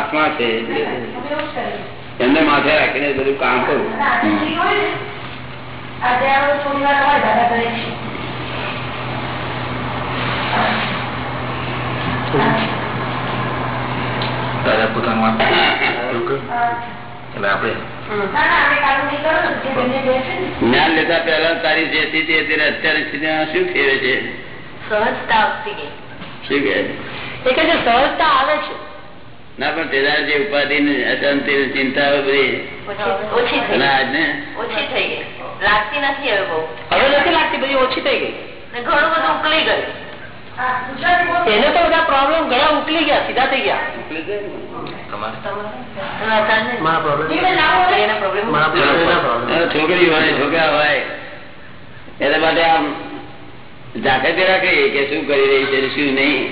આત્મા છે એમને માથે રાખીને બધું કામ કરવું પોતાનું વાત એટલે આપણે જ્ઞાન લેતા પહેલા તારી જે સ્થિતિ અત્યારે સ્થિતિમાં શું ફેરે છે? સહજતા આવતી શું કે સહજતા આવે છે. ના પણ તેના જે ઉપાધિ ને અશાંતિ ને ચિંતા બધી. ઓછી થઈ ગઈ. ઓછી થઈ ગઈ. લાગતી નથી હવે બહુ. હવે નથી લાગતી બધી ઓછી થઈ ગઈ. ઘણું બધું ઉકલી ગયું. એને તો બધા પ્રોબ્લેમ ઉકલી સીધા થઈ છોકરી હોય છોકરા હોય. એના માટે આમ જાગૃતિ રાખે કે શું કરી રહી છે શું નહીં.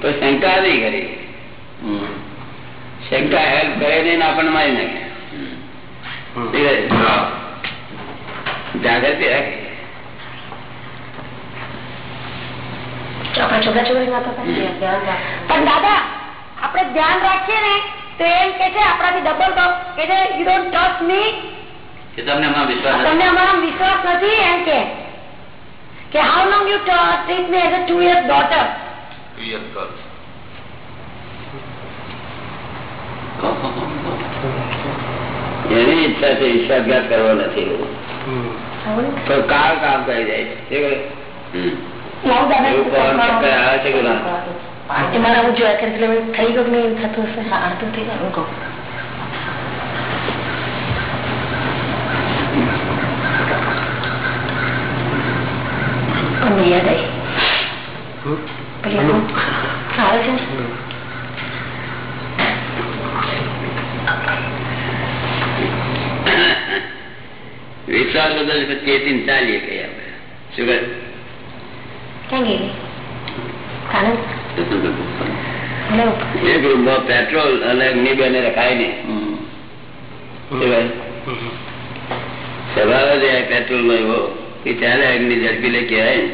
તો શંકા નહીં કરી. શંકા હેલ્પ કરે નહીં ને આપણને મારી નાખે. જાગૃતિ. પણ દાદા આપણે ધ્યાન રાખીએ ને તો એમ કે છે આપણાથી ડબલ કે છે યુ ડોન્ટ ટ્રસ્ટ મી કે તમને એમાં વિશ્વાસ તમને અમારો વિશ્વાસ નથી એમ કે. કે how long you treat me as a two years daughter નથી એની ઈચ્છા છે વિશ્વાસઘાત કરવો નથી હમ. તો કાળ કામ કરી જાય છે શું કરે? હમ. લાવ દાદા એવું કોણ ચક્કર આવે છે કે ના? એ મારા હું જોયા કરે એટલે થઈ ગયું કે નહીં એવું થતું હશે હા, તો થઈ ગયું. હું કહું. અમને યાદ આવી હમ. પેલી અમુક આવે છે ને? વિશ્વાસ બદલ ચેતીન ચાલીએ કઈ આપણે શું કરે ક્યાં ગયેલી કાનૂન હેલો એક રૂમમાં પેટ્રોલ અને અગ્નિ બેને રખાય ને હમ. સ્વભાવ જ એ પેટ્રોલ નો એવો કે ચાલે અગ્નિ ઝડપી લે કહેવાય ને.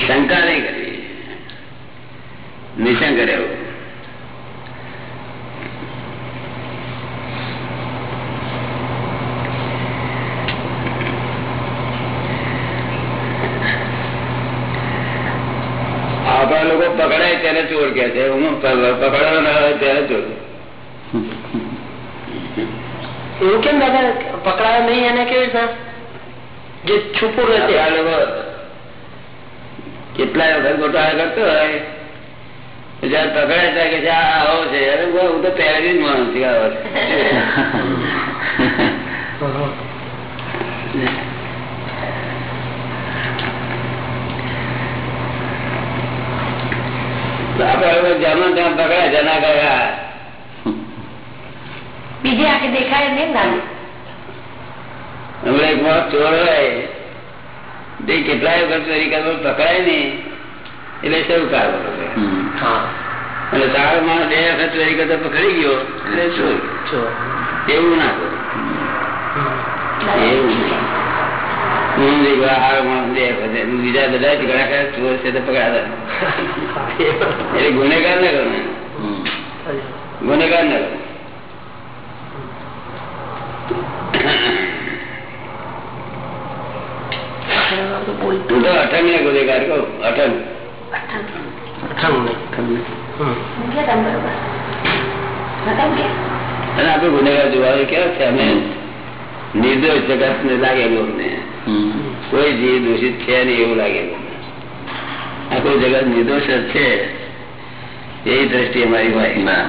શંકા નહીં કરવી નિશંક રહેવું આપણા લોકો પકડાય ત્યારે ચોર કે છે. હું પકડવા ના હોય ત્યારે ચોર એવું કેમ દાદા? પકડાયો નહીં એને કેવી રીતના? જે છુપું રહેશે આ લોકો કેટલાય વખત ગોટાળા કરતો હોય. જયારે પકડાય થાય કે આ આવો છે. અરે હું તો પહેલી જ માણસ છું આવો છે. આપણા લોકો જ્યાં પકડાય જના ગયા બીજી આંખે દેખાય નહીં દાદા હમણાં એક માણસ ચોર હોય. તે કેટલાય વખત ચોરી કરવા પકડાય નહીં. એટલે શું કાઢવો હા. અને સારો માણસ બે વખત ચોરી કરતા પકડી ગયો એટલે શું? એવું ના કરો. એવું. નહીં. હું જ એક વાર સારો માણસ બે વખત બીજા બધા જ ઘણા ખરા ચોર છે તો પકડાતા એટલે ગુનેગાર ના કરો ને. ગુનેગાર ના કરો હું તો અઠંગ ને ગુનેગાર કહું અઠંગ અઠાણું નહીં. હમ. ગયા તમે બરોબર હતા કે અને આપણે ગુનેગાર જોવા કેવા છે અમે નિર્દોષ જગત ને લાગેલું અમને. કોઈ જીવ દૂષિત છે નહીં એવું લાગેલું આખું જગત નિર્દોષ જ છે એવી દ્રષ્ટિ અમારી હોય ના.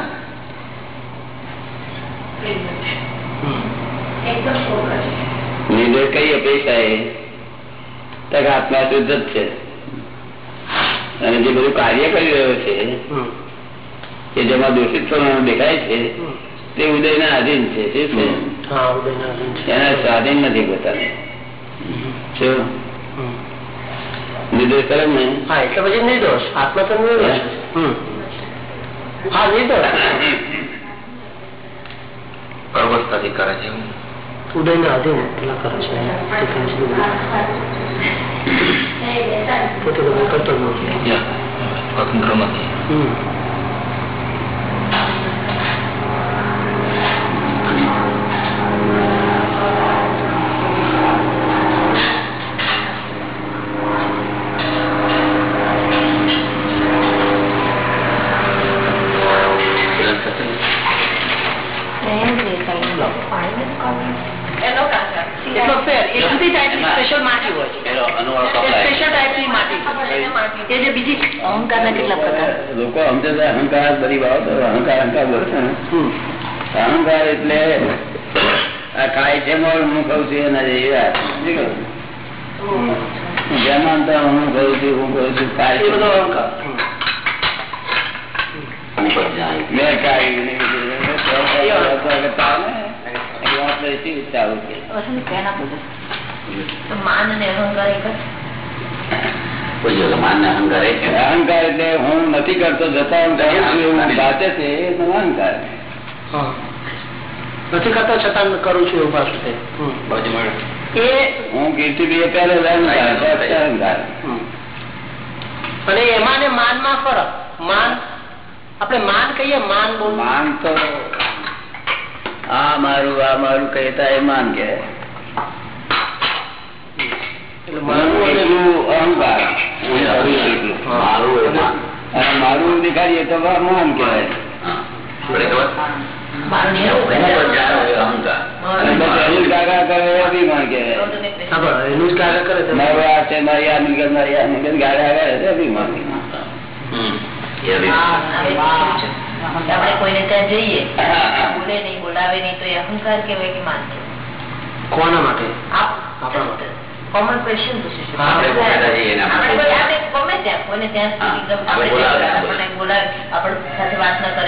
નિર્દોષ કઈ અપેક્ષા એ તક આત્મા શુદ્ધ જ છે. અને જે બધું કાર્ય કરી રહ્યો છે. કે જેમાં દોષિત થવાનું દેખાય છે તે ઉદયના આધીન છે. શું છે? એના સ્વાધીન નથી પોતાને. નિર્દોષ કરે ને હા એટલે પછી નિર્દોષ. આત્મા તો નિર્દોષ હા નિર્દોષ. અવસ્થાથી કરે છે એવું. ઉદયના અધીન એટલા કરે છે. પોતે કરતો નથી. સ્વતંત્ર નથી હમ. એનો કાંકર. એટલો ફેર એ જુદી ટાઈપની સ્પેશિયલ માટી હોય છે પેલો અનુવાળો એ કપડાય. સ્પેશિયલ ટાઈપની માટી છે એ જે બીજી અહંકારના કેટલા પ્રકાર લોકો સમજે છે અહંકાર બધી બાબતો અહંકાર અહંકાર બોલે છે ને અહંકાર એટલે આ ખાય છે મોડ હું ખાઉં છું એના જેવી વાત. સમજી ગયો? જેમ માનતા હું ખાઉં છું હું ખાઉં છું ખાય એ છે બધો અહંકાર ઉપર જાય. મેં ખાયું ને બધું. કરતા ને એટલે આપણે શી ઈચ્છા હોય છે? તો માન અને અહંકાર એક જ કોઈ જો માન ને અહંકાર એક છે. અહંકાર એટલે હું નથી કરતો જતા હું કરું છું એવું ભાતે છે એ તો અહંકાર હા નથી કરતો છતાં કરું છું એવું પાછું છે એ હું કીર્તિભાઈ પહેલો. અને એમાં ને માનમાં ફરક. માન આપણે માન કહીએ માન બોલ માન તો આ મારું આ મારું કહેતા એ માન કે અહંકાર. માન. મારું દેખાડીએ તો માન કહેવાય? અહંકાર. કહેવાય કે માન કોના માટે કોમન ક્વેશ્ચન પૂછીશું આપણે ગમે ત્યાં કોઈને ત્યાં બોલાવે આપણી સાથે વાત ન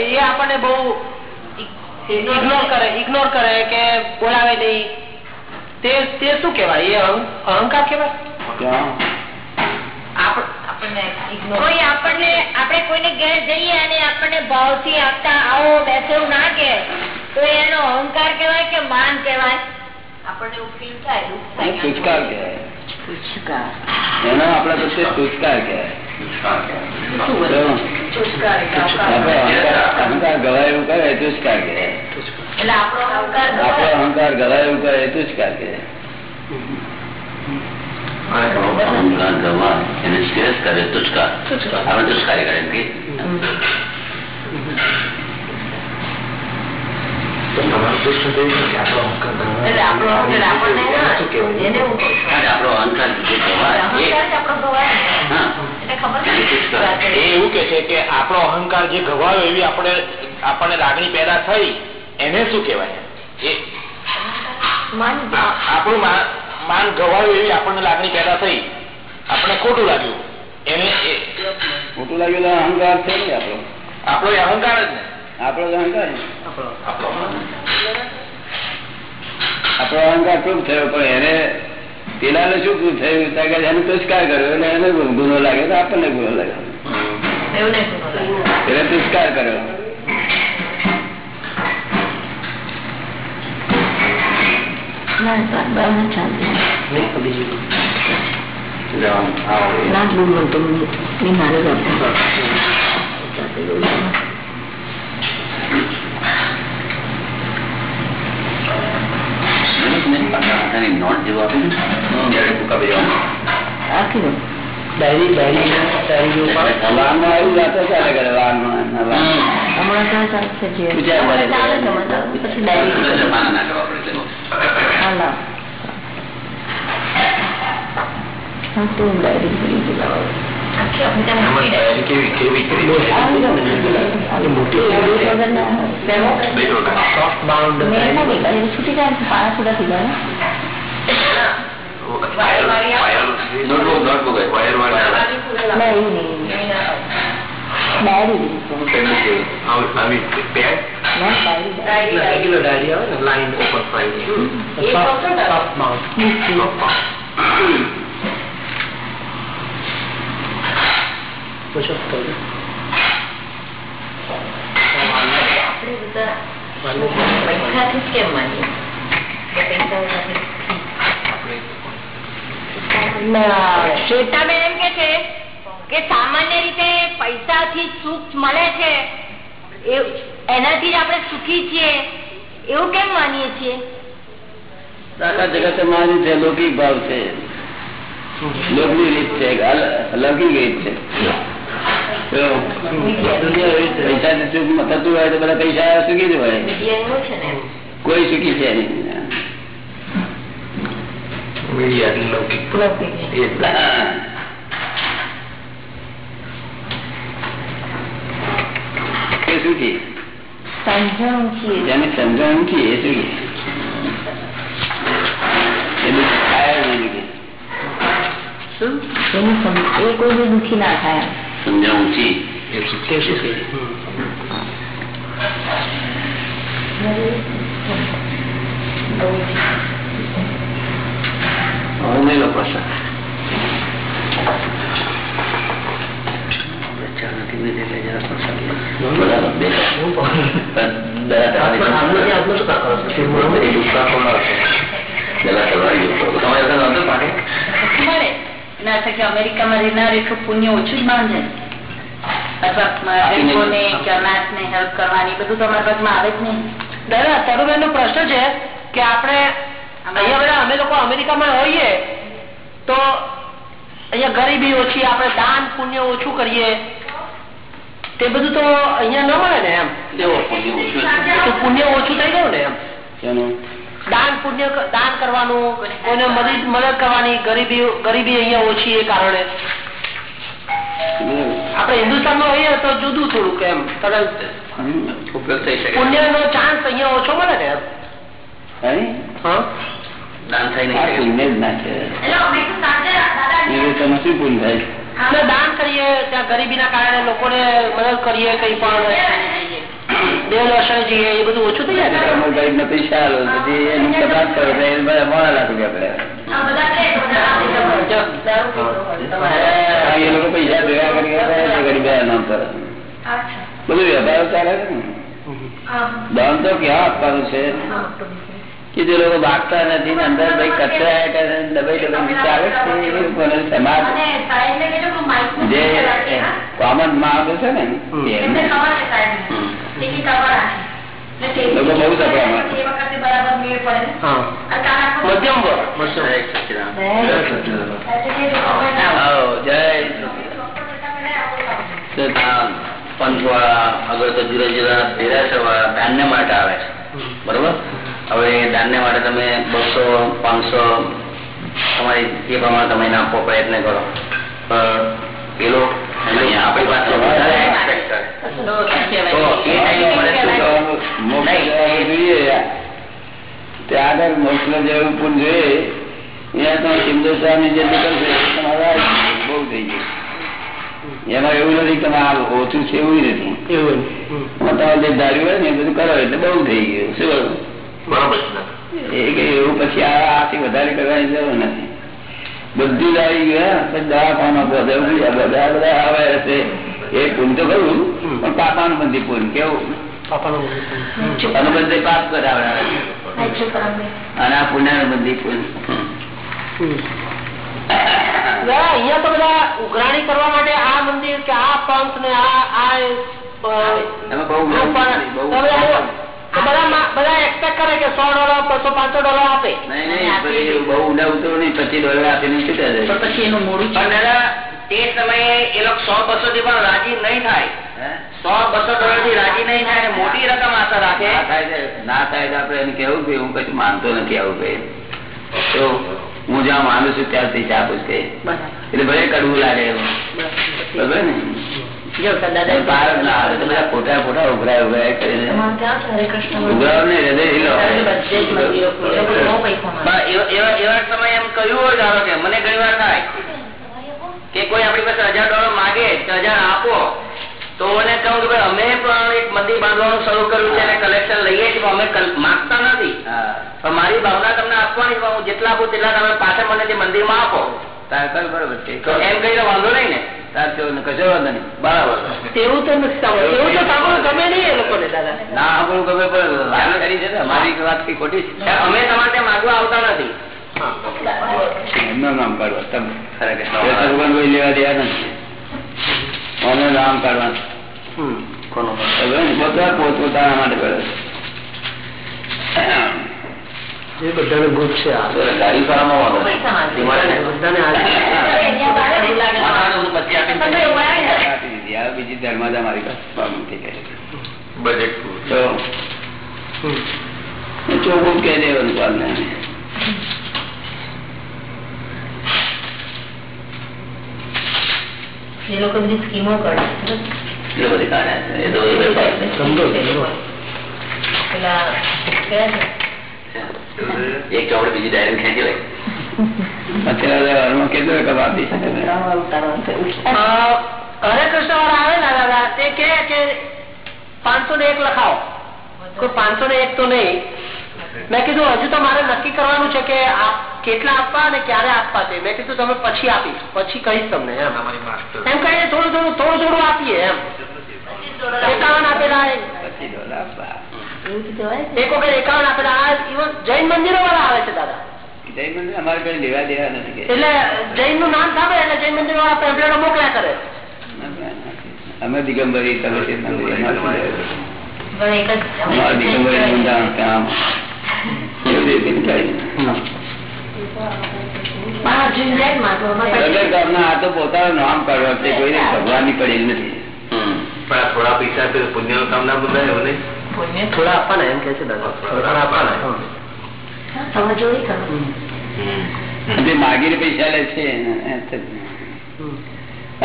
એટલે એ આપણને બહુ ઇગ્નોર કરે ઇગ્નોર કરે કે બોલાવે નહીં. તે તે શું કહેવાય? એ અહંકાર કહેવાય? કોઈ આપણને આપણે કોઈને ઘેર જઈએ અને આપણને ભાવથી આપતા આવો બેસો ના કે તો એનો અહંકાર કહેવાય કે માન કહેવાય? આપણને એવું ફીલ થાય એને તુષ્કાર એનો આપણા પ્રત્યે તુષ્કાર કહેવાય. તો ચુસ્કાર એટલે આપણે અહંકાર. અહંકાર અહંકાર ગવાય એવું કરે એ તુષ્કાર કહેવાય એટલે આપણો અહંકાર આપણો ગવાય. અહંકાર ગવાય એવું કરે એ તુષ્કાર કહેવાય અહંકાર ગવા એને સ્ટ્રેસ કરે તુષ્કાર આપણે તુષ્કારી કરે એમ કે? એટલે આપણો અહંકાર આપણને ના, એને હું કહું છું. આજે આપણો અહંકાર જે ગવાય એ એવું કે છે કે આપણો અહંકાર જે ગવાયો એવી આપણે આપણને લાગણી પેદા થઈ એને શું કહેવાય? એ માન આ- આપણું માન ગવાયું એવી આપણને લાગણી પેદા થઈ. આપણે ખોટું લાગ્યું. એને એ- ખોટું લાગ્યું અહંકાર છે ને આપણો? આપણો અહંકાર જ ને. આપણો અહંકાર આપણો. આપણો અહંકાર પ્રૂફ થયો પણ એને પેલાને શું થયું તો એને તુષ્કાર કર્યો અને એને ગુનો લાગે તો આપણને ગુનો લાગ્યો. એવું નહીં ગુનો લાગે. એને તુષ્કાર કર્યો નોટ જેવું આપે ત્યારે ટૂંકા બેવાનું. ડાયરી ડાયરી ડાયરી વાનમાં એવું જાતો ચાલે કરે વાનમાં એમના વાનમાં. ચાલે છે મને. પછી ડાયરી આવે. આવી pad diary, line open file soft જ આવે. સોફ્ટ બાઉન્ડ આપણે બધા પૈસાથી જ કેમ માનીએ કે પૈસા વગર શ્વેતાબેન એમ કે છે કે સામાન્ય રીતે પૈસાથી સુખ મળે છે. એનાથી જ આપણે સુખી છીએ. એવું કેમ માનીએ છીએ? આખા જગત મારી છે લૌકિક ભાવ છે. લોકની રીત છે લૌકિક રીત છે. પૈસા થતું હોય તો બધા પૈસા સુખી. કોઈ સુખી છે સમજણ છીએ એ કોઈ દુઃખી ના થાય. બે પણ દયા કરવાની દયા કરવાની તમારે એના અર્થ કે અમેરિકામાં રહેનાર એટલું પુણ્ય ઓછું જ માંગે ગરીબોને કે અનાથને હેલ્પ કરવાની બધું તો અમારા ભાગમાં આવે જ નહીં દાદા તરુબેન નો પ્રશ્ન છે કે આપણે અહીંયા બધા અમે લોકો અમેરિકામાં હોઈએ તો અહીંયા ગરીબી ઓછી આપણે દાન પુણ્ય ઓછું કરીએ તે બધું તો અહીંયા ન મળે ને એમ પુણ્ય ઓછું પુણ્ય ઓછું થઈ ગયું ને એમ? દાન પુણ્ય દાન કરવાનું કોઈને મદદ મદદ કરવાની ગરીબી ગરીબી અહીંયા ઓછી એ કારણે. આપણે હિન્દુસ્તાનમાં હોઈએ તો જુદું થોડુંક એમ તરત ઉપયોગ થઈ શકે. પુણ્ય નો ચાન્સ અહીંયા ઓછો મળે ને હે? હા? દાન થઈ નહીં ના દાન કરીએ ત્યાં ગરીબીના કારણે લોકોને મદદ કરીએ કઈ પણ. દેવ દર્શન એ બધું ઓછું થઈ જાય? પૈસા આલો પછી એનું તપાસ કરો તો એને બધા મોડા લાખ રૂપિયા એ લોકો પૈસા ભેગા કરી ગરીબ નામ પર બધું વ્યવહાર ચાલે છે ને? દાન તો ક્યાં આપવાનું છે? કે જે લોકો ભાગતા નથી ને અંદર ભાઈ કચરા દબાઈ દબાઈ ચાલે છે એ લોકોને સમાજ જે કોમન માણસો છે ને લોકો બહુ પંચવાળા અગર તો જુદા જુદા દેરાસર વાળા દાનને માટે આવે છે. બરોબર? હવે એ દાનને માટે તમે બસો પાંચસો તમારી એ પ્રમાણે તમે આપવો પ્રયત્ન કરો. પણ પેલો આપણી પાસે આગળ મોક્ષ જેવું પુન જોઈએ. ત્યાં તો હિન્દુસ્તાનની જે નીકળશે તમારે બહુ થઈ ગયું. એમાં એવું નથી તમે આ ઓછું છે એવું નથી. એવું તમારે જે ધાર્યું હોય ને એ બધું કરો એટલે બહુ થઈ ગયું. શું એવું પછી આથી વધારે કરવાની જરૂર નથી. બધું આવી ગયું દવાખાના બધા બધા બધા આવે હશે. એ પૂન તો ખરું પણ પાપાનું બંધી પૂન કેવું? અનુબંધી પાપ કરાવડાવે અને આ પુણ્યનું પૂન અહીંયા તો બધા ઉઘરાણી કરવા માટે આ મંદિર કે આ પંથ ને આ બહુ બધા તો બધા મા- બધા એક્સપેક્ટ કરે કે સો ડોલર બસો પાંચસો ડોલર આપે. નહીં નહીં બહુ ઊંડા નહીં પચીસ ડોલર આપીને છૂટા જાય. પછી એનું મોડું પણ દાદા તે સમયે એ લોકો સો બસો થી પણ રાજી નહીં થાય. સો બસો ડોલરથી રાજી નહીં થાય મોટી રકમ આશા રાખે. ના થાય તો આપણે એને કેવું કે હું કશું માનતો નથી આવું કઈ. તો હું જ્યાં માનું છું ત્યારથી જ આપું છું એટલે ભલે કડવું લાગે એવું બરાબર ને? મને ઘણી વાર થાય કે કોઈ આપણી પાસે હજાર ડોલર માગે તો હજાર આપો. તો મને કહું કે ભાઈ અમે પણ એક મંદિર બાંધવાનું શરૂ કર્યું છે અને કલેક્શન લઈએ છીએ અમે માગતા નથી. પણ મારી ભાવના તમને આપવાની હું જેટલા આપું તેટલા તમે પાછળ મને તે મંદિરમાં આપો. તાર તાર બરોબર છે. એમ કહીને વાંધો નહીં ને. તાર તો કશો વાંધો નહીં. બરાબર. એવું તો એવું તો સાંભળવું ગમે નહીં એ લોકોને દાદા ના આપણું ગમે પણ વાત કરી છે ને. અમારી વાત કઈ ખોટી છે. અમે તમારે ત્યાં માગવા આવતા નથી. એમનું નામ કાઢવા તમે ખરેખર. કોઈ લેવા દેવા નથી. અમે નામ કાઢવાનું. બધા પોતપોતાના માટે કરે છે. એ બધાને ગુટ છે. બીજી ધર્માદા મારી ચોખ્ખું દેવાનું પાલને એ લોકો બધી સ્કીમો કરે. એ બધી કાઢ્યા છે. એ તો એ વેપાર છે. સમજો સમજો. પેલા કયા છે એક ચોપડી બીજી ડાયરી ખેંચી લઈ અત્યારે ઘરમાં કેટલો હરે કૃષ્ણ આવે ને દાદા તે કે કે પાંચસો ને એક લખાવો. કોઈ પાંચસો ને એક તો નહીં. મેં કીધું હજુ તો મારે નક્કી કરવાનું છે કે આ કેટલા આપવા અને ક્યારે આપવા તે મેં કીધું તમે પછી આપીશ. પછી કહીશ તમને. એમ. એમ કહીને થોડું થોડું થોડું થોડું આપીએ એમ. એકાવન આપેલા એક વખત એકાવન આપેલા આ ઇવન જૈન મંદિરો વાળા આવે છે દાદા. જય મંદિર અમારે કઈ લેવા દેવા નથી એટલે જૈનનું નામ સાંભળે એટલે જૈન મંદિર વાળા પેમ્પલેટો મોકલ્યા કરે. અમે દિગંબરી તમે કઈ પોતાનું છે કોઈને ભગવાનની પડેલ નથી. પણ થોડા પૈસા તો પુણ્યનું કામ ના બધા એવું નહીં? થોડા આપવાના એમ કે છે જે માગીને પૈસા લે છે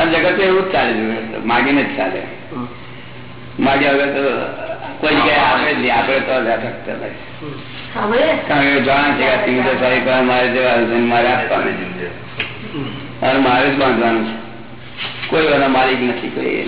જગત એવું જ ચાલે માગીને જ ચાલે. માગ્યા વગર તો કોઈ જગ્યાએ આપણે જ નહીં આપણે તો જાણે છે કે મારે જવા મારે આપવાનું અને મારે જ બાંધવાનું છે કોઈ વાળા માલિક નથી કોઈ.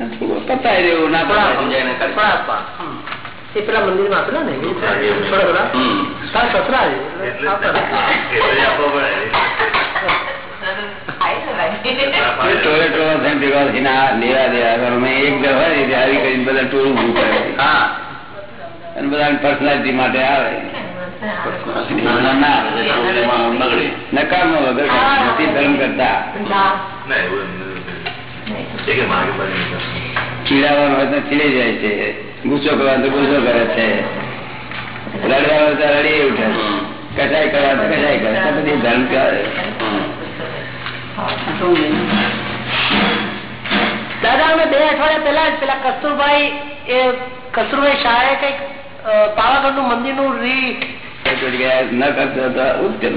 પતાઈ દેવું ના. એ પેલા આપેલા ને? સસરા કરો. મેં હોય ને ત્યારે આવી કરીને બધા ટોળું ઊભું હા. અને બધા પર્સનાલિટી માટે આવે. નકામો વગર ધર્મ કરતા. ચીડાવાનું હોય તો ચીડી જાય છે. ગુસ્સો કરવાનો તો ગુસ્સો કરે છે. રડવાનું તો રડી ઉઠે હમ. કરવા તો કસાય કરે બધી ધર્મ કહેવાય દાદા અમે બે અઠવાડિયા પેલા જ પેલા કસ્તુરભાઈ એ કસ્તુરભાઈ શાહે કંઈક પાવાગઢનું મંદિરનું રી ન કરતો તો ઉત્તમ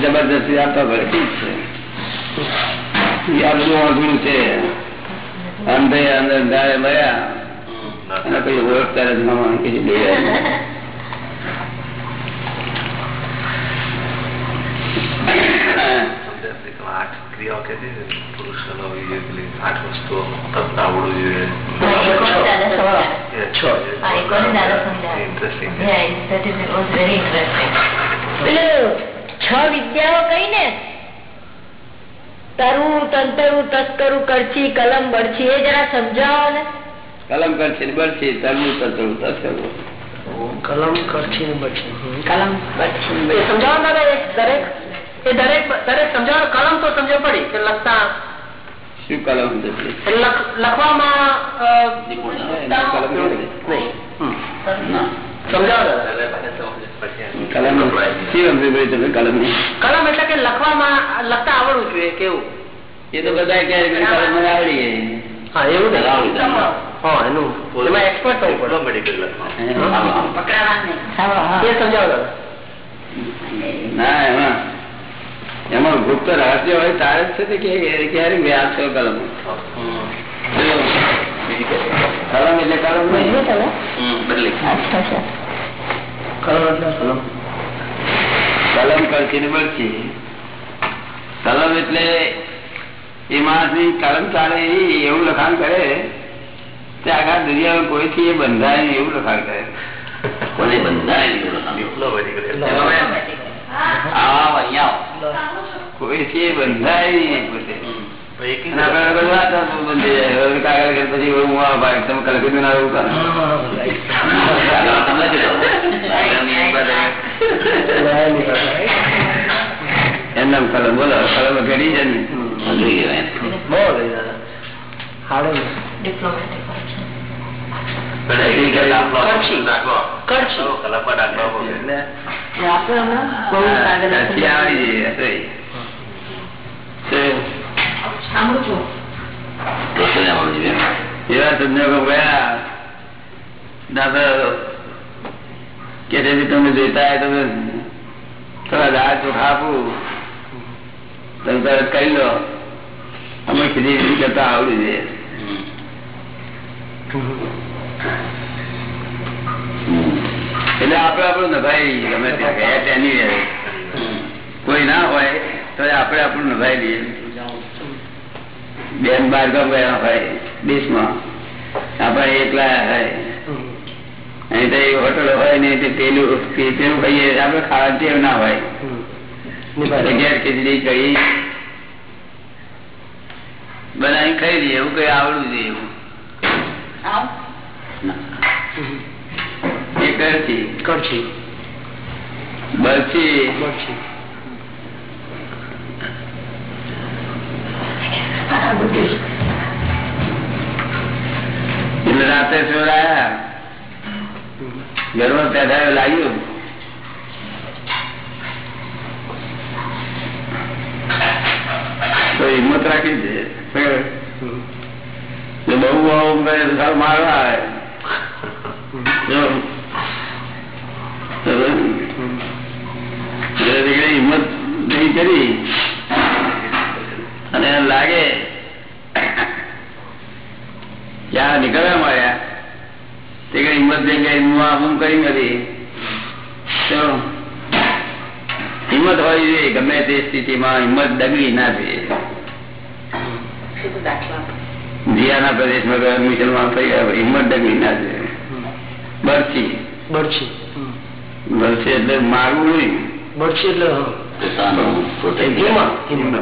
જબરદસ્તી આપવા પડે. ઠીક છે. આ બધું અઘરું છે? અંધે અંદર ગાળે મળ્યા. અને પછી ઓળખતા જ છ વિદ્યાઓ કઈ ને તરવું તંતરું તસ્કરું કરછી કલમ બળછી એ જરા સમજાવો ને. કલમ કરશે ને બળશે તરવું તરવું તરવું કલમ કરછી ને બચી કલમ બળછી સમજાવો દાદા દરેક? એ દરેક દરેક સમજાવો કલમ તો સમજ પડી કે લખતા શું કલમ લખવામાં. કલમ એટલે કે લખવામાં લખતા આવડવું જોઈએ કેવું? એ તો બધા કલમ આવડી હા એવું નહીં હા એનું. એમાં એક્સપર્ટ થવું પડે. એ સમજાવો ના એમાં એમાં ગુપ્ત રહસ્ય હોય તારે જ છે કે ક્યારેક વ્યાસ છો કલમ? કલમ એટલે કલમ નહીં. બદલી કલમ કરશે ને બળશે. કલમ એટલે એ માણસની કલમ ચાલે એવું લખાણ કરે. તે આખા દુનિયામાં કોઈથી એ બંધાય નહીં એવું લખાણ કરે. કોને બંધાય અહીંયા આવો. કોઈથી બંધાય નહીં પોતે જ તમે કલમ બોલો કલમ ઘડી છે. ને જાણવું જોઈએ? એવા છે તમે જોઈતા તમે થોડા દાળ તમે તરત લો. અમે ખીચડી કરતા આવડી જઈએ એટલે આપડે આપણું નભાઈ ગમે ત્યાં ગયા તેની કોઈ ના હોય તો આપણે આપણું નભાઈ લઈએ. બેન બાર ગામ ગયા હોય દેશમાં. આપણે એકલા હોય. અહીં તો એ હોટલ હોય ને તે પેલું પેલું ખાઈએ આપડે ખાવા ટેવ ના હોય. ખીચડી કહી બનાવી ખાઈ લઈએ એવું કઈ આવડું જોઈએ એવું. એ કરતી કરછી બરફી કરછી રાતે ચોરાયા ઘરમાં પેદા લાગ્યું તો હિંમત રાખી છે બહુ આવું મારવા આવે હિંમત નહીં કરી અને એને લાગે જ્યાં નીકળવા મળ્યા તે કઈ હિંમત દઈ ગઈ હું આમ કરી નથી. હિંમત હોવી જોઈએ ગમે તે સ્થિતિમાં હિંમત ડગી ના જોઈએ જીયાના પ્રદેશમાં ગયા મુસલમાન થઈ ગયા હિંમત ડગી ના જોઈએ બરછી. બરછી. બરછી એટલે મારવું નહીં. બરછી એટલે પોતાનું હિંમત.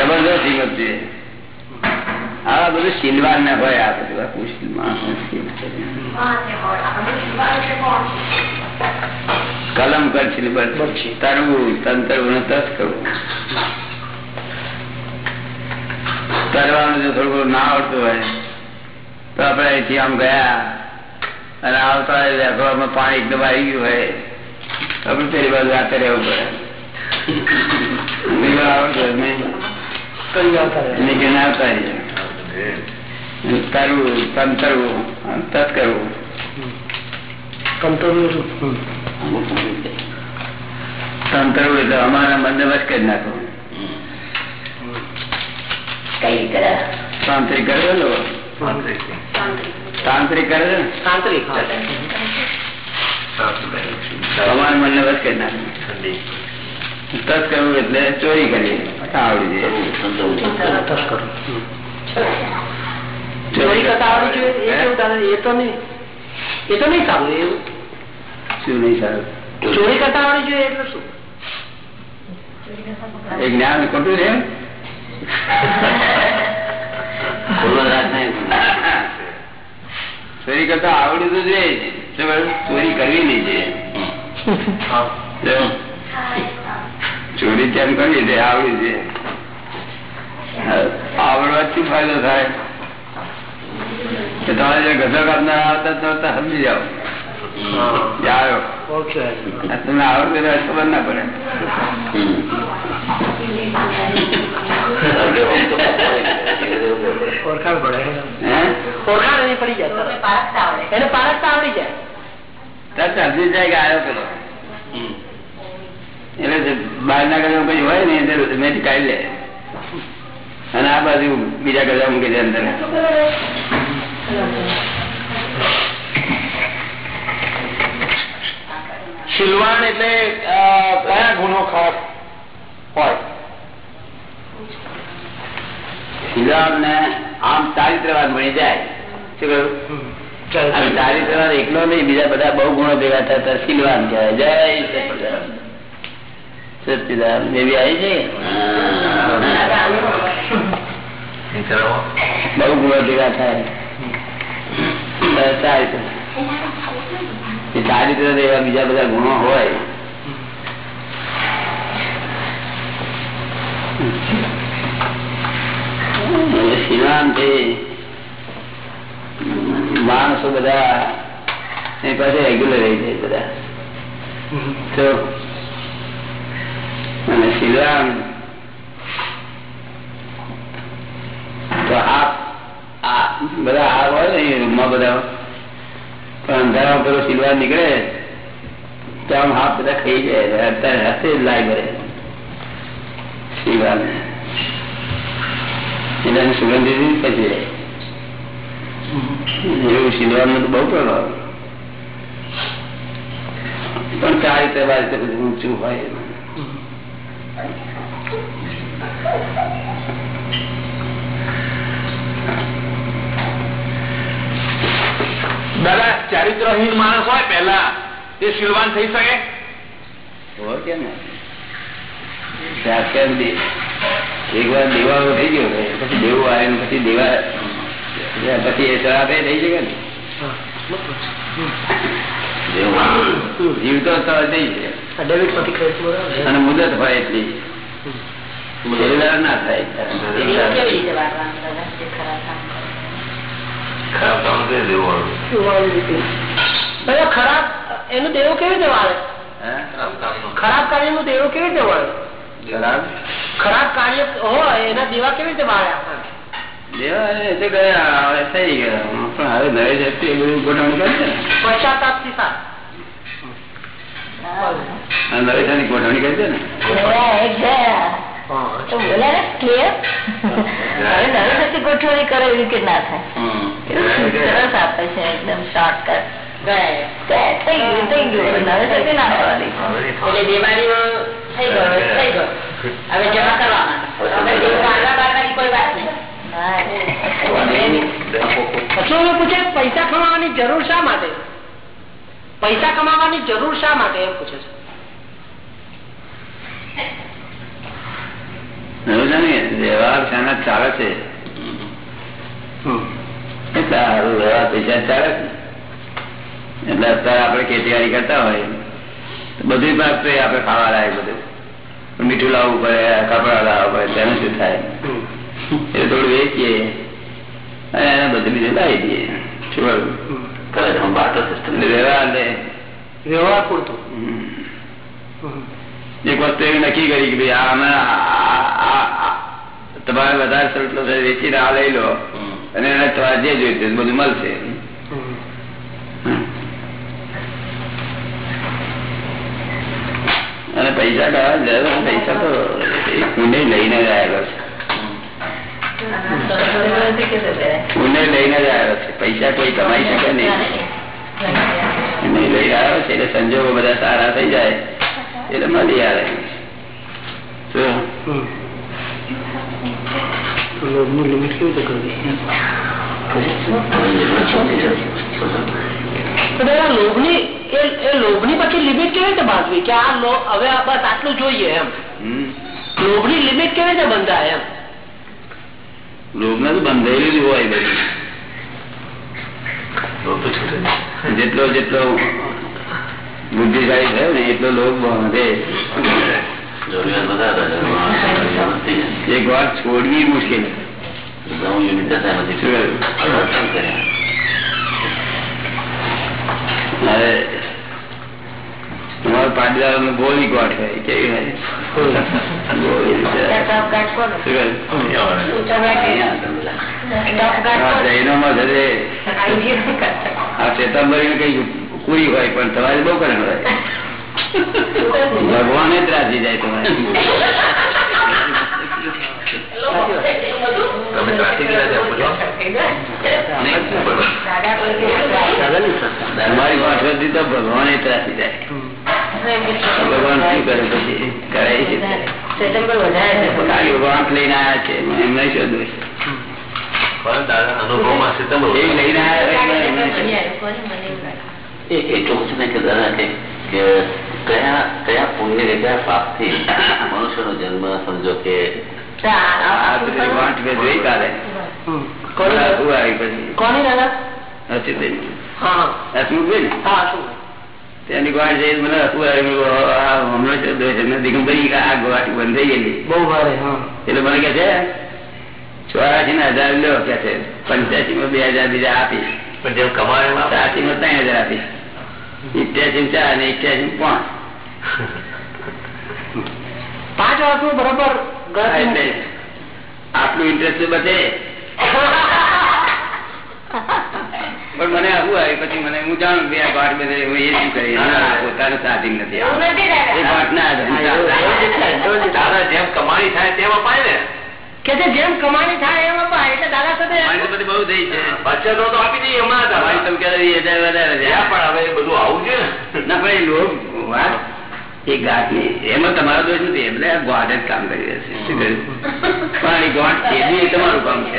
હિંમત જબરદસ્ત હિંમત છે. આ બધું શીલવાન ના હોય આ બધું આ મુશ્કેલમાં કલમ કરશે ને બરછી બરછી. તરવું તંતરવું ને તસ કરવું તરવાનું જો થોડું ઘણું ના આવડતું હોય તો આપણે અહીંથી આમ ગયા અને આવતા વેપારમાં પાણી એકદમ આવી ગયું હોય તો આપણે પેલી બાજુ રાતે રહેવું પડે. નહીં. આવડતું હોય નહીં કરી આવતા રહે. એને કે ના આવતા રહીએ. તરવું તંતરવું અને તસ કરવું નું હમ. તંતરવું એટલે અમારા બંદોબસ્ત કરી નાખો તાંત્રિક કરેલો તાંત્રિક કરે? તાંત્રિક હા. અમારા બસ કરી નાખો તસ કરવું એટલે ચોરી કરીએ. આવડી જાય. ચોરી કરતા આવડી જોઈએ? એ કેવું તો નહીં. એ તો નહીં સારું એવું? શું નહીં સારું? ચોરી કરતા આવડી જોઈએ એટલે શું? એ જ્ઞાન ખોટું છે. ચોરી કરતા આવડ્યું તો જોઈએ? ચોરી કરવી નહીં છે જો. ચોરી કેમ કરવી છે? આવડ્યું છે. આવડવાથી ફાયદો થાય. કે તમારે જે ગધા કાપનાર આવતા તો તો સમજી જાઓ. તમને આવડતું ખબર ના પડે. ઓળખાણ ઓળખાણ જાય. એને પારખતા આવડી જાય. ત્યાં સમજી જાય કે આવ્યો પેલો? એટલે બહાર ના ગજામાં કઈ હોય ને એટલે મેં કાઢી લે. અને આ બાજુ બીજા ગજા મૂકી દે અંદર. શિલવાન એટલે કયા ગુનો ખાસ હોય? શિલામ ને આમ ચારિત્રવાન બની જાય. શું કહ્યું? ચારિત્રવાન એકલો નહીં બીજા બધા બહુ ગુણો ભેગા થતા સિલવાન કહેવાય. જય સચિદાન સચિદાન થાય. ચારિત્ર એવા બીજા બધા ગુણો હોય. શિલામથી માણસો બધા એ પાસે રેગ્યુલર રહી જાય બધા. અને શિલામ તો આ બધા આ હોય ને રૂમમાં બધા પણ અંધારામાં પેલો શિલવાર નીકળે તો આમ હાથ બધા ખાઈ જાય અત્યારે હાથે લાઈ ભરે સિલવાર એટલે સુગંધી પછી એવું સિલવાનું તો બહુ પ્રભાવ પણ ચાર રીતે બાર રીતે બધું ઊંચું હોય દાદા ચારિત્રહીન માણસ હોય પેલા તે શિલવાન થઈ શકે? હોય કેમ એક વાર દેવાળો થઈ ગયો પછી દેવું આવે પછી દેવા પછી એ શરાબે થઈ શકે ને? જીવતો અને મુદત હોય એટલી. ના થાય. ખરાબ. એનું દેવું કેવી રીતે વાળે? હે? ખરાબ કાર્યનું દેવું કેવી રીતે વાળે? ખરાબ? ખરાબ કાર્ય હોય એના દેવા કેવી રીતે વાળે દેવા ગોઠવણી કરે છે ને? પશ્ચાતાપથી સાથ આ નવે જવાની ગોઠવણી કરી છે ને? તો બોલ્યા ને clear? હવે નવી બધી ગોઠવણી કરે એવી કે ના થાય? સરસ આપે છે એકદમ શોર્ટકટ થઈ ગયું થઈ ગયું. નવે સતી ના થવાની બીમારીઓ થઈ ગયો થઈ ગયો. હવે જમા કરવાના. કોઈ વાત નહીં. પૂછે પૈસા કમાવાની જરૂર શા માટે? પૈસા કમાવાની જરૂર શા માટે? એમ પૂછે છે. વ્યવહાર શાના ચાલે છે. એટલે સારું વ્યવહાર પૈસા ચાલે છે. એટલે અત્યારે આપણે ખેતીવાડી કરતા હોય બધી પાક આપણે ખાવા લાગે બધું. મીઠું લાવવું પડે કપડા લાવવા પડે તેનું શું થાય? એ થોડું વેચીએ. અને એને બધું બીજું લાવી દઈએ. એક વસ્તુ એવી નક્કી કરી કે ભાઈ આ અમે આ- આ- આ તમારે વધારે સરટલો છે વેચીને આ લઈ લો. અને એને તમારે જે જોઈતું બધું મળશે. અને પૈસા કાઢવા પૈસા તો કુંડે લઈને જ આવેલો છે પુણ્ય લઈને જ આવ્યો છે. પૈસા કોઈ કમાઈ શકે નહીં. એને લઈ આવ્યો છે એટલે સંજોગો બધા સારા થઈ જાય. એટલે મળી આવે. લિમિટ કેવી રીતે કરવી લોભની એ એ લોભની પછી લિમિટ કેવી રીતે બાંધવી? કે આ હવે બસ આટલું જોઈએ એમ. લોભની લિમિટ કેવી રીતે બંધાય એમ? લોભને તો બંધાયેલી હોય બધી. જેટલો જેટલો બુદ્ધિશાળી થયો ને એટલો લોક વધે. એક વાત છોડવી મુશ્કેલ. હવે તમારો પાટીદાર ગોળી ગોઠ હોય કેવી હોય છે. આ જૈનોમાં છે આ ચેતંબરી કઈ પૂરી હોય પણ તમારે બહુ કરણ હોય. ભગવાન જ રાજી જાય તમારે. છો, પાછળથી તો ભગવાન જ રાજી જાય. ભગવાન શું કરે પછી? કરાય છે. વાંક લઈને આવ્યા છે એમને શું દોષ? પણ દાદા અનુભવમાં એ એ એ કહું છું કે દાદા કે કે કયા કયા પુણ્ય કે કયા પાપથી મનુષ્યનો જન્મ સમજો કે આ બધી વાંક મેં જોઈ કાલે. કોની શું આવી પછી? કોની દાદા? અચ્યુતભાઈ. હા હસમુખભાઈ ને હા શું? તેની ગોળ જઈ મને હતું આવ્યું? હમણાં દિગંબરી આ ગોવાટી બંધ થઈ ગયેલી. બહુ ભારે હા. એટલે મને કે છે ચોરાશી ના હજાર લ્યો કે છે. પંચ્યાસી માં બે હજાર બીજા આપી પણ જેમ એમ? આપણે. માં ત્રણ હજાર આપી ઇઠ્યાસી ચાર અને ઇઠ્યાસી પાંચ. પાંચ વર્ષનું બરોબર એટલે આટલું ઇન્ટરેસ્ટ બધે. પણ મને આવું આવે પછી મને હું જાણું કે આ પાઠ બધે હું એ શું કરી ના, પોતાનું સાધીન નથી આ. એ ગાંઠ ના તારા જેમ કમાણી થાય તેમ કે જેમ કમાણી થાય એમ અપાય એટલે દાદા સાથે બધી બહુ થઈ છે. બચત તો આપી દઈએ હમણાં જ મારી આપણે. ક્યારે. પણ હવે બધું આવું છે. ના ભાઈ લોક વાત એ ગાંઠની એમાં તમારો દોષ નથી. જ કામ કરી રહેશે શું કર્યું? પણ એ ગાંઠ છેદવી એ તમારું કામ છે.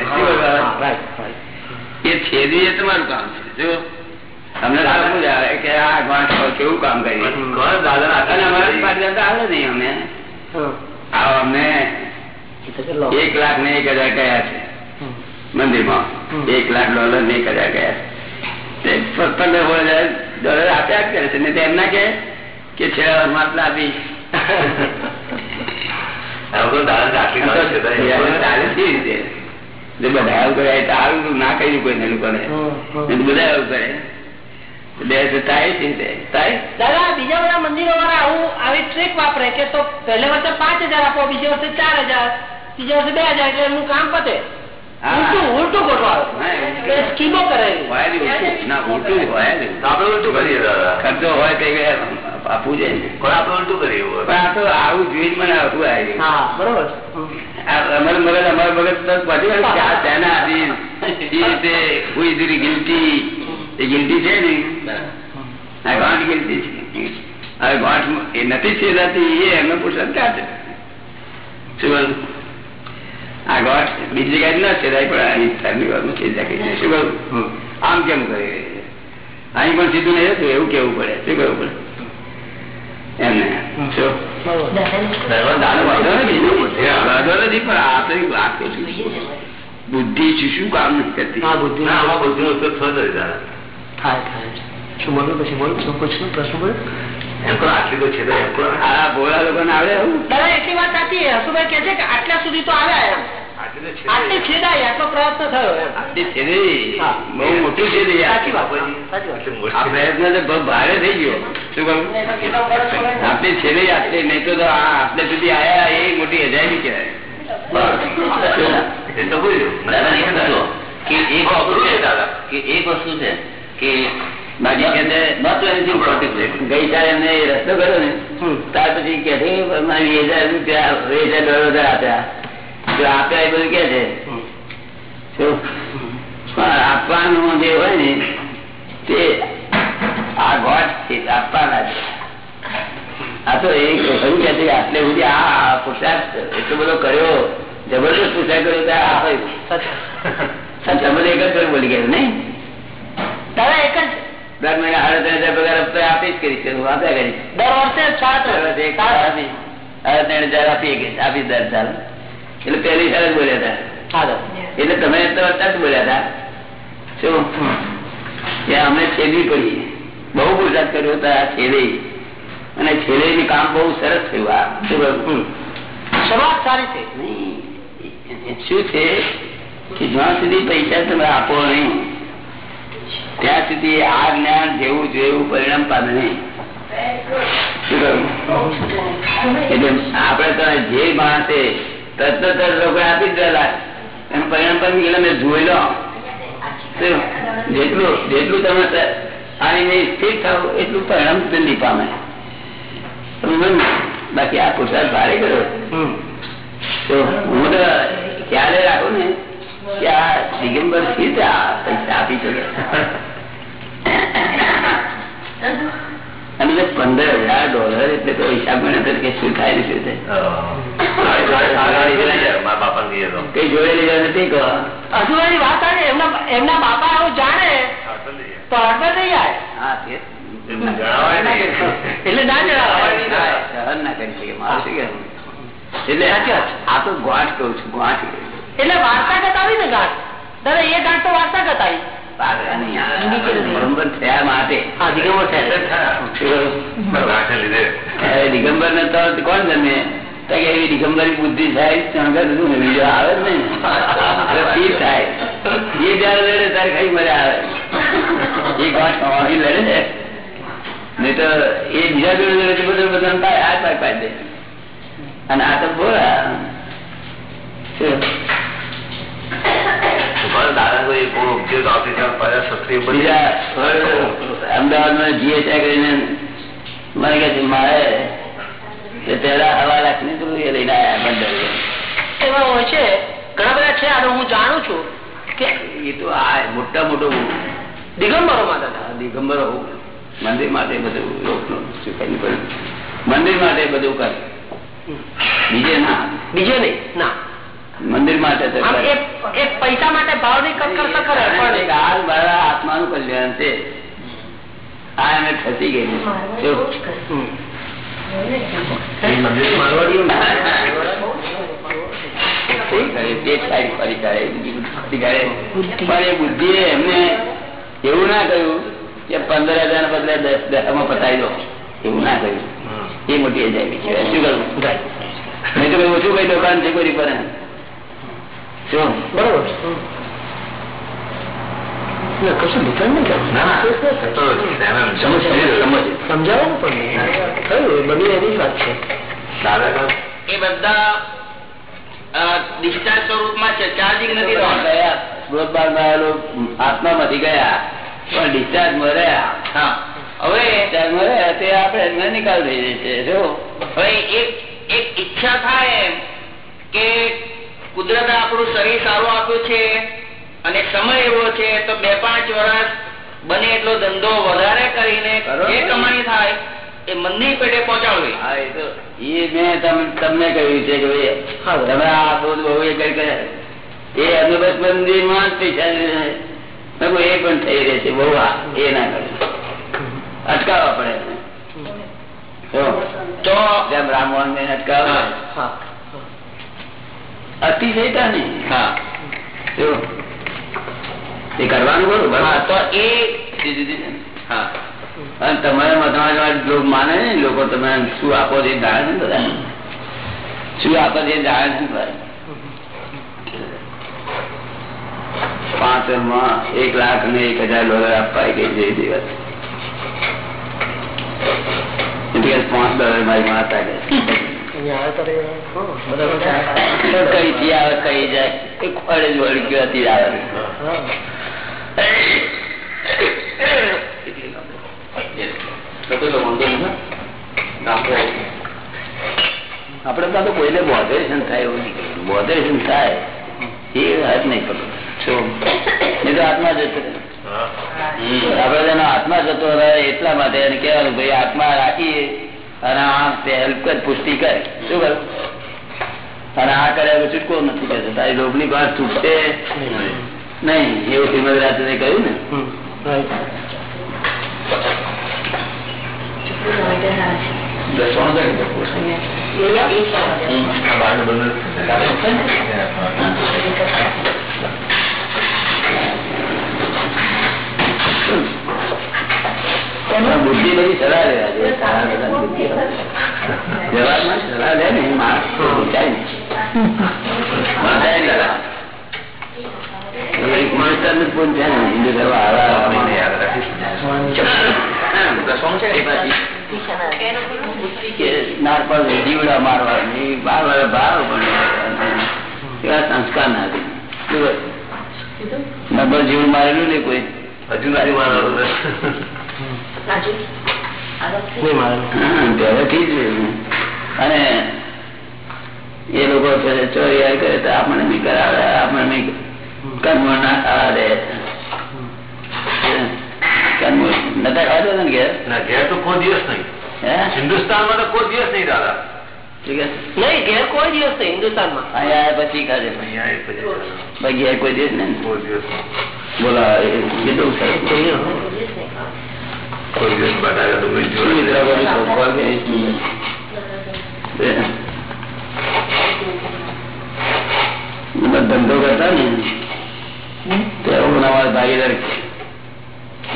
એ છેદવી એ તમારું કામ છે. જો તમને સમજ આવે કે આ ગાંઠ કેવું કામ કરી અને અમારા પાસે આવે નહીં અમે અમને એક લાખ ને એક હજાર ગયા છે? મંદિરમાં. એક લાખ ડોલર ને એક હજાર ગયા છે? પંદર સોળ હજાર ડોલર આપ્યા કરે છે. ને ના કે કે છેલ્લા વર્ષમાં આટલા આપી બધા આવું કરે આવું ના કર્યું લોકોને. બધા આવું કરે. દાદા બીજા બધા મંદિરો વાળા આવું આવી ટ્રીક વાપરે કે તો પહેલે વર્ષે પાંચ હજાર આપો બીજે વર્ષે ચાર હજાર. ત્રીજે વર્ષે બે હજાર એટલે એમનું કામ પતે. હા. ઉલટું ઉલટું. તો આવું નથી છેદાતી એ એમને પુરસાદ કાઢે શું? આ ગાંઠ બીજી જગ્યાએ ના છેદાય પણ અહીં સાહેબની વાતમાં છેદા શું કહ્યું આમ કેમ કરે? અહીં પણ સીધું નહીં હતું એવું કેવું પડે? શું કેવું પડે? એમને. બુદ્ધિ શું કામ નથી કરતી? બુદ્ધિ. ના ઉપયોગ થતો થાય થાય. શું બોલું પછી બોલું શું પૂછ્યું? પ્રશ્ન છે તો એમ કરો. આ ભોળા લોકોને આવડે એટલી વાત સાચી હસુભાઈ કે છે કે આટલા સુધી તો આવ્યા એમ. આટલી તો છે આટલી છેદાય આટલો પ્રયત્ન થયો આટલી છે બહુ મોટું છે સાચી વાત સાચી વાત. આટલી આ પ્રયત્ન તો ભારે થઈ ગયો શું કહું આપણી છેલ્લે આટલી નહીં તો આ આપણે સુધી આયા એ મોટી અજાયબી કહેવાય. એ તો બોલ્યું. દાદા એક હતો કે એક વસ્તુ છે કે એક વસ્તુ છે કે બાકી કે not anything particular. ગઈકાલે એમને રસ્તો કર્યો ને ત્યાર પછી કે મારે હજાર રૂપિયા હજાર ડોલર આપ્યા. આપ્યા એ બધું કે છે? આપવાનું જે હોય ને તે આ ગોટ છે આપવાના છે. આ તો એ કહ્યું કે છે આટલે સુધી આ પુરસાદ એટલો બધો કર્યો જબરદસ્ત પુરસાદ કર્યો તો આ હોય. સાચા એક જ બોલી ગયો નહીં? દાદા એક જ. દર મહિને સાડા ત્રણ હજાર પગાર આપી જ કરીશ આપ્યા કરીશ દર વર્ષે સાત વર્ષે આપી. સાડા ત્રણ હજાર આપી આપી દર એટલે પહેલી સાર જ બોલ્યા હતા. એટલે તમે અત્યારે બોલ્યા હતા. શું? ત્યાં અમે છેદવી પડી. બહુ પુરસાદ કર્યો હતો આ છેદે. અને છેદે કામ બહુ સરસ થયું. આ શરૂઆત સારી છે શું છે? કે જ્યાં સુધી પૈસા તમે આપો નહીં ત્યાં સુધી આ જ્ઞાન જેવું જેવું પરિણામ પામે નહીં. શું એટલે આપણે તો જે માણસે તરત જ લોકો આપી જ દેલા એનું પરિણામ પણ ગયેલા મેં જોઈ લો. જેટલું જેટલું તમે આવીને સ્થિર થાવ એટલું પરિણામ જલ્દી પામે. બાકી આ પુરસાદ ભારે કર્યો. તો હું તો ખ્યાલે રાખું ને કે આ દિગંબર છે આ પૈસા આપી શકે? અને જો પંદર હજાર ડોલર એટલે તો હિસાબ ગણ્યા તરીકે સ્વીકારી થાય ને કઈ જોઈ લીધા નથી એની વાત આવે એમના બાપા આવું જાણે તો હડબડ થઈ જાય હા એટલે ના જણાવાય. ના કરી શકે મારું શું એટલે આ તો ગોઠ કઉ છું ગોઠ. એટલે વાર્તાગત આવી ને ગાંઠ? દાદા એ ગાંઠ તો વાર્તા આ દિગંબર ને તો કોણ જમે? તો કે એવી દિગંબરી બુદ્ધિ થાય શણગર બીજો આવે જ નહીં. થાય? એ જયારે લડે ત્યારે કઈ મજા આવે. એ ગાંઠ ખવાણી લડે ને. નહીં તો એ બીજા જોડે લડે તો બધું બધા થાય હાથ પાક પાડી દે. અને આ તો બોલા શું? બીજા અમદાવાદમાં જીએચઆઈ કરીને મને કહે મારે તે પેલા હવા લાખની પેલું લઈને આવ્યા બંદર. એવા હોય છે ઘણા બધા છે આનું હું જાણું છું કે એ તો આ મોટા મોટો દિગંબરોમાં દાદા દિગંબરો. મંદિર માટે બધું શું પડ્યું. મંદિર માટે બધું કરે બીજે ના. બીજે નહીં ના. મંદિર માટે પૈસા માટે ભાવની કરતા કરે પણ હાલ મારા આત્માનું કલ્યાણ છે. આ એને ખસી એ બુદ્ધિએ એમને એવું ના કહ્યું કે પંદર હજાર બદલે દસ દસમાં પતાવી દો. એવું ના કહ્યું. એ મોટી અજાયબી શું કરવું નહીં તો ઓછું કઈ દુકાન છે કોઈ પર બરોબર ના, કશું દુકાન નહીં કરવું. પણ કયું બની એની વાત છે એ બધા ડિસ્ચાર્જ સ્વરૂપમાં છે ચાર્જિંગ નથી ગયા આવેલો આત્મામાંથી ગયા પણ ડિસ્ચાર્જમાં રહ્યા હા હવે ડિસ્ચાર્જમાં રહ્યા તે આપણે એમને નિકાલ થઈ જશે જો હવે એક એક ઈચ્છા થાય કે કુદરતે આપણું શરીર સારું આપ્યું છે અને સમય એવો છે તો બે પાંચ વર્ષ બને એટલો ધંધો વધારે કરીને જે કમાણી થાય એ મંદિર પેટે પહોંચાડવી. એ મેં તમને કહ્યું છે કે તમે આ બધું બહુ એ કરી એ એમને બસ મંદિરમાં જ પૈસા એ પણ થઈ રહે છે બહુ એ ના કરે. અટકાવવા પડે તો જેમ રામમોહન ને અટકાવવા અતિશયતા નહીં હા. એ કરવાનું ખરું? હા બરાબર તો એ હા. અને તમારે મતમાં જો માને ને લોકો તમે શું આપો એ જાણે ને બધા? શું આપો એ જાણે ને બધા. પાંચમાં એક લાખ ને એક હજાર ડોલર આપવા ગઈ જઈ દિવસ પાંચ ડોલર મારી માતા કે કઈ આપડે ત્યાં તો કોઈને બોધરેશન થાય એવું નહીં બોધરેશન થાય એ હાથ નહીં કરતો શું એ તો આત્મા જતો. આપડે તેનો આત્મા જતો રહે એટલા માટે એને કેવાનું ભાઈ આત્મા રાખીએ અને આ તે હેલ્પ કર પુષ્ટિ કરે શું કરું અને આ કર્યા પછી છૂટકો નથી કહેતો તારી લોભની વાત છૂટશે નહીં એવું શ્રીમદ રાત્રે કહ્યું ને હમ, right. દસવાનું બુદ્ધિ બધી સલાહ લેવા. વ્યવહારમાં સલાહ લે ને માણસ. એક માણસ તમને જ ને, હિન્દુ ધર્મ આવા. આવા એ કે નાર પર જીવડા મારવા બાર વાર એવા સંસ્કાર ના નબર જીવ મારેલું ને કોઈ. હજુ મારી મારેલું પહેલેથી જ અને એ લોકો છે ચોરી કરે તો આપણને બી કરાવે આપણને કર્મ ના ખાવા દે કર્મ નતા ખાવા દે ને ઘેર? ઘેર તો કોઈ દિવસ નહીં. હે? હિન્દુસ્તાનમાં તો કોઈ દિવસ નહીં દાદા. ઠીક નહીં ઘેર કોઈ દિવસ નહીં હિન્દુસ્તાનમાં. અહીંયા પછી બાકી આ કોઈ દિવસ નહીં કોઈ દિવસ બોલા એ કોઈ દિવસ બટાકા તો કોઈ શું મિત્ર બોલું છું? કોલ કરીશ. બધા ધંધો કરતા ને તો હું અમારા ભાગીદાર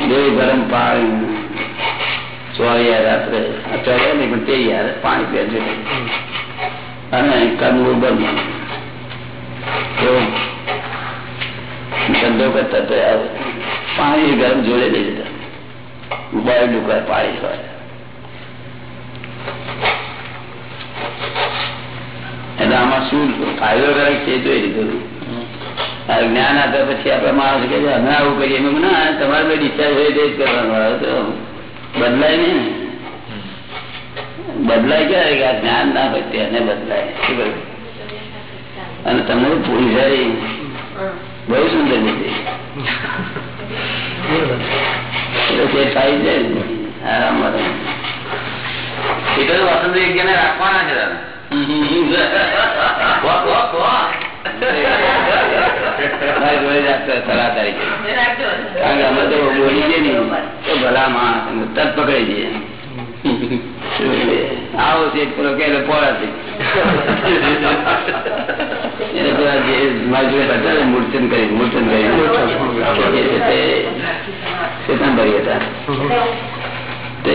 બે ગરમ પાણી ચોળિયા રાત્રે આ ચોળિયા નહીં પણ તે યાર પાણી પીએ અને કરવું કેવું ધંધો કરતા તો પાણી ગરમ જોડે લઈ જતા બોય ડુકર પાડી હોય એટલે આમાં શું ફાયદો કરે છે એ જોઈ લીધું જ્ઞાન આપ્યા પછી આપડે માણસ કે અમે આવું કરીએ એમ ના તમારે ડિસ્ચાર્જ હોય તે જ કરવાનું તો બદલાય નહીં બદલાય ક્યારે કે આ જ્ઞાન ના હોય તેને બદલાય શું અને તમને પૂરી જાય બહુ સુંદર લીધી તે થાય છે આરામ એટલે તો વસંત યજ્ઞને રાખવાના છે જ ભલા માણસ તરત પકડી જઈએ આવો છે પેલો કે પોળાથી એને પેલા જે મારી જોડે હતા ને મૂર્છન કરી મૂર્છન કરી. એ છે તે હતા. તે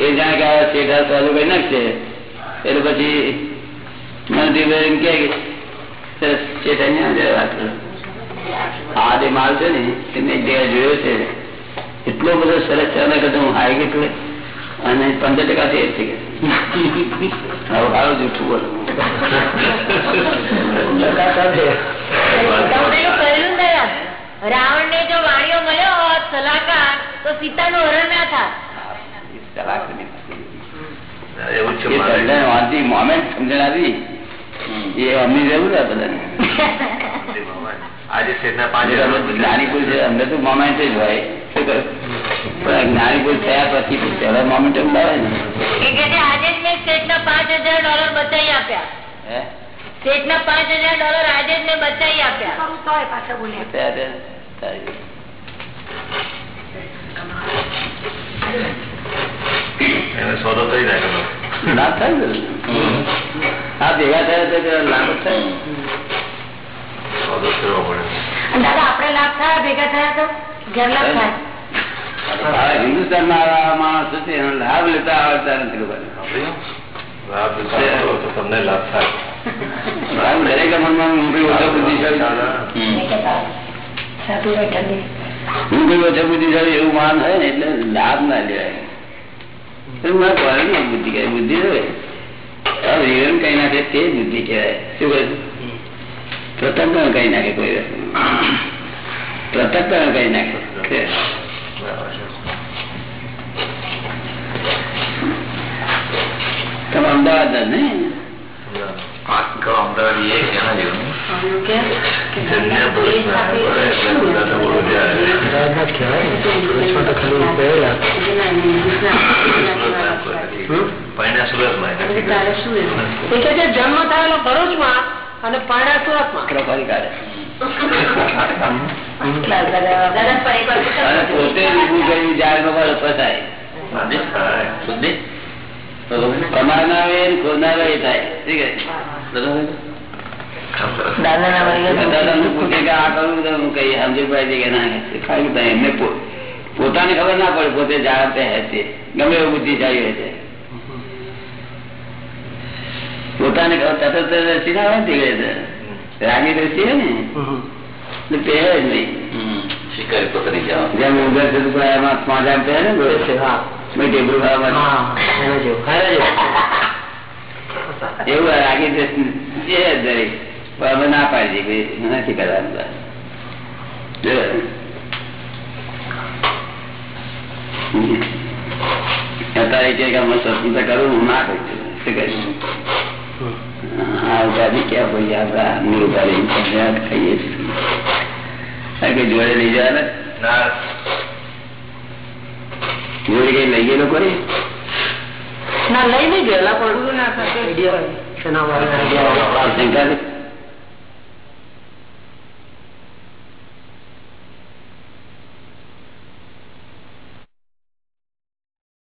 એ જાણે કે આ શેઠા ચાલુ કરી નાખશે. એટલે પછી મંદિર કે સરસ શેઠાની વાત આ જે માલ છે ને એ મેં જગ્યાએ જોયો છે એટલો બધો સરસ ચાલે એના હું હાઈ કેટલે અને પંદર ટકા તે થઈ ગયા હવે સારું જૂઠું બોલો રાવણ ને જો વાણીઓ મળ્યો હોત સલાહકાર તો સીતા નું હરણ ના થાય વાંચી મોમેન્ટ સમજણ આવી. એ અમની જરૂર બધાને. આજે નાની પુરુષ છે અમને તો મોમેન્ટ જ હોય. જ્ઞાની પુરુષ થયા પછી પહેલા મોમેન્ટ એમ લાવે ને કે કે છે, આજે જ મેં સ્ટેટ ના પાંચ હજાર ડોલર બચાવી આપ્યા હે સ્ટેટ ના પાંચ હજાર ડોલર આજે જ મેં બચાવી આપ્યા થયા થયા થાય. એને સોદો કરી નાખેલો લાભ થાય ને આ ભેગા થયા તો જરા લાભ જ થાય ને. સોદો કરવો પડે દાદા આપણે લાભ થયા? ભેગા થયા તો? ગેરલાભ થાય. આ હિન્દુસ્તાનમાં માણસો છે એનો લાભ લેતા આવડતા નથી તમને લાભ થાય. દરેક મનમાં બુદ્ધિશાળી. બુદ્ધિશાળી એવું માન હોય ને એટલે લાભ ના લેવાય. ને બુદ્ધિ કહેવાય. બુદ્ધિ વિવરણ કઈ નાખે તે બુદ્ધિ કહેવાય. શું કહે પ્રતક્કરણ કરી નાખે કોઈ વસ્તુ. પ્રતકરણ કરી નાખે. તમે અમદાવાદ જ ને? અમદાવાદ એ ક્યાં જેવું? જન્યા ભરૂચના પડે એટલે બધા તો બહુ જાય. પૈણા સુરતમાં એ કે જન્મ થયેલો ભરૂચમાં અને પરણા સુરતમાં. ફરી કાઢે. બુદ્ધિ પોતાને ખબર ના પડે પોતે જાણતે હશે. ગમે એવું બુદ્ધિશાળી હોય છે પોતાને રસી ના હોય ને રાગી દ્રષ્ટિ હોય ને. પહેરે જ નહીં. શિકારી પોતાની જવા જેમ ઉધર છે તો એમાં પાંજામ પહેરે ને ટેબલ એવું રાગી દ્રષ્ટિ છે દરેક. પણ અમે ના પાડી નથી કરવાનું. અત્યારે કે હું ના કહી. શું કહીશ ઉપાધિ ક્યાં પડી આપડા નિરુપાધિ ખાઈએ છીએ. કઈ જોડે લઈ જવા ના. જોડે કઈ લઈ ગયેલો કોઈ? ના લઈ નહીં ગયેલા પણ શંકા